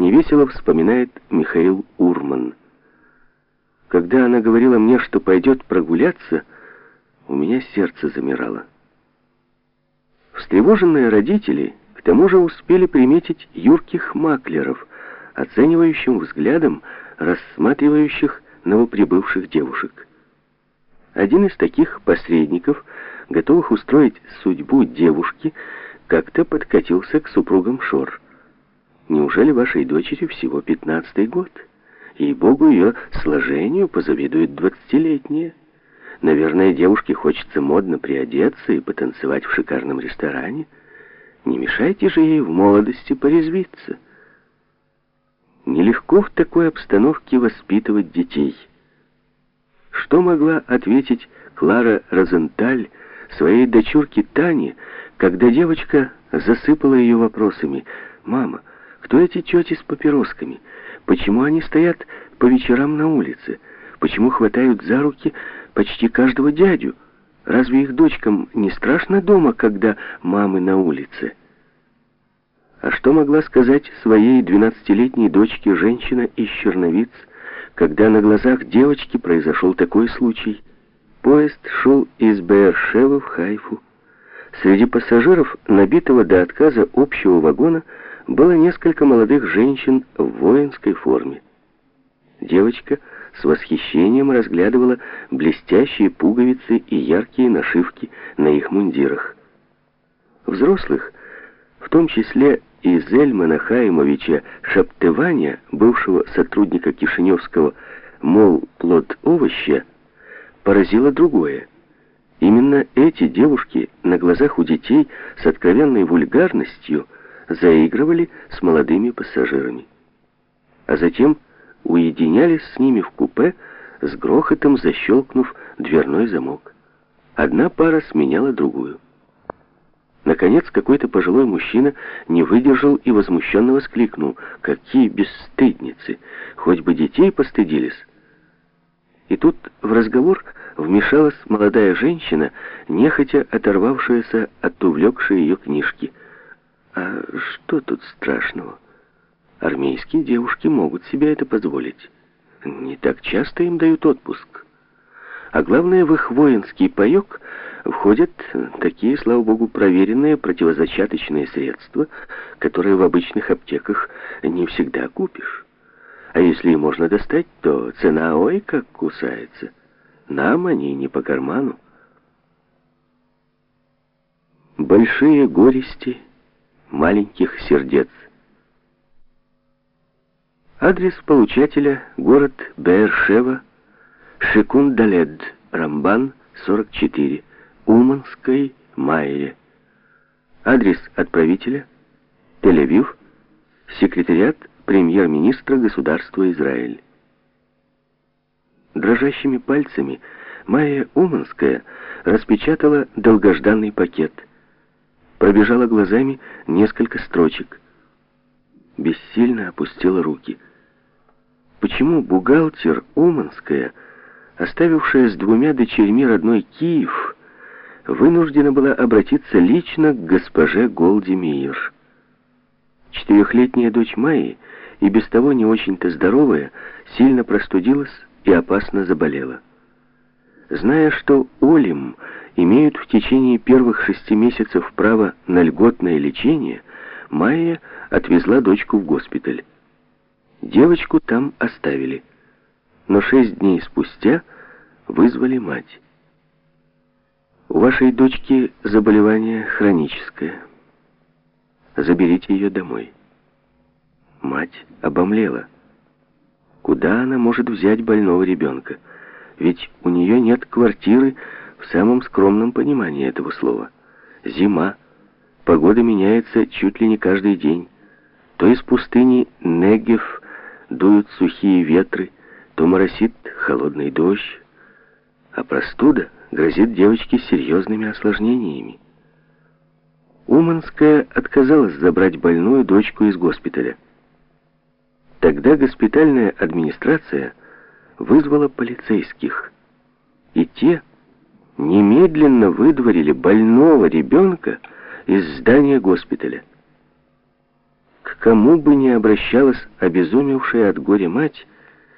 невесело вспоминает Михаил Урман. Когда она говорила мне, что пойдет прогуляться, у меня сердце замирало. Встревоженные родители к тому же успели приметить юрких маклеров, оценивающим взглядом рассматривающих новоприбывших девушек. Один из таких посредников, готовых устроить судьбу девушки, как-то подкатился к супругам Шор. Неужели вашей дочери всего пятнадцатый год? И богу ее сложению позавидует двадцатилетняя. Наверное, девушке хочется модно приодеться и потанцевать в шикарном ресторане. Не мешайте же ей в молодости порезвиться. Нелегко в такой обстановке воспитывать детей. Что могла ответить Клара Розенталь своей дочурке Тане, когда девочка засыпала ее вопросами. «Мама, кто эти тети с папиросками? Почему они стоят по вечерам на улице? Почему хватают за руки почти каждого дядю? Разве их дочкам не страшно дома, когда мамы на улице?» А что могла сказать своей двенадцатилетней дочке женщина из Черновиц, когда на глазах девочки произошел такой случай? Поезд шел из Беершевы в Хайфу. Среди пассажиров, набитого до отказа общего вагона, было несколько молодых женщин в воинской форме. Девочка с восхищением разглядывала блестящие пуговицы и яркие нашивки на их мундирах. Взрослых, в том числе и Зельмана Хаимовича Шаптываня, бывшего сотрудника Кишиневского «Мол, плод овоща», поразило другое. Именно эти девушки на глазах у детей с откровенной вульгарностью заигрывали с молодыми пассажирами. А затем уединялись с ними в купе, с грохотом защелкнув дверной замок. Одна пара сменяла другую. Наконец, какой-то пожилой мужчина не выдержал и возмущенно воскликнул. «Какие бесстыдницы! Хоть бы детей постыдились!» И тут в разговор вмешалась молодая женщина, нехотя оторвавшаяся от увлекшей ее книжки. «А что тут страшного? Армейские девушки могут себе это позволить. Не так часто им дают отпуск. А главное, в их воинский паек входят такие, слава богу, проверенные противозачаточные средства, которые в обычных аптеках не всегда купишь». А если и можно достать, то цена ой как кусается. Нам они не по карману. Большие горести маленьких сердец. Адрес получателя — город Беершева, Шикундалед, Рамбан, 44, Уманской, Майе. Адрес отправителя — Тель-Авив, секретариат премьер-министра государства Израиль. Дрожащими пальцами Майя Уманская распечатала долгожданный пакет. Пробежала глазами несколько строчек. Бессильно опустила руки. Почему бухгалтер Уманская, оставившая с двумя дочерьми родной Киев, вынуждена была обратиться лично к госпоже Голди Мейер? Четырехлетняя дочь Майи и без того не очень-то здоровая, сильно простудилась и опасно заболела. Зная, что Олим имеют в течение первых шести месяцев право на льготное лечение, Майя отвезла дочку в госпиталь. Девочку там оставили, но шесть дней спустя вызвали мать. У вашей дочки заболевание хроническое. Заберите ее домой. Мать обомлела. Куда она может взять больного ребенка? Ведь у нее нет квартиры в самом скромном понимании этого слова. Зима. Погода меняется чуть ли не каждый день. То из пустыни Негев дуют сухие ветры, то моросит холодный дождь. А простуда грозит девочке серьезными осложнениями. Уманская отказалась забрать больную дочку из госпиталя. Тогда госпитальная администрация вызвала полицейских, и те немедленно выдворили больного ребенка из здания госпиталя. К кому бы ни обращалась обезумевшая от горя мать,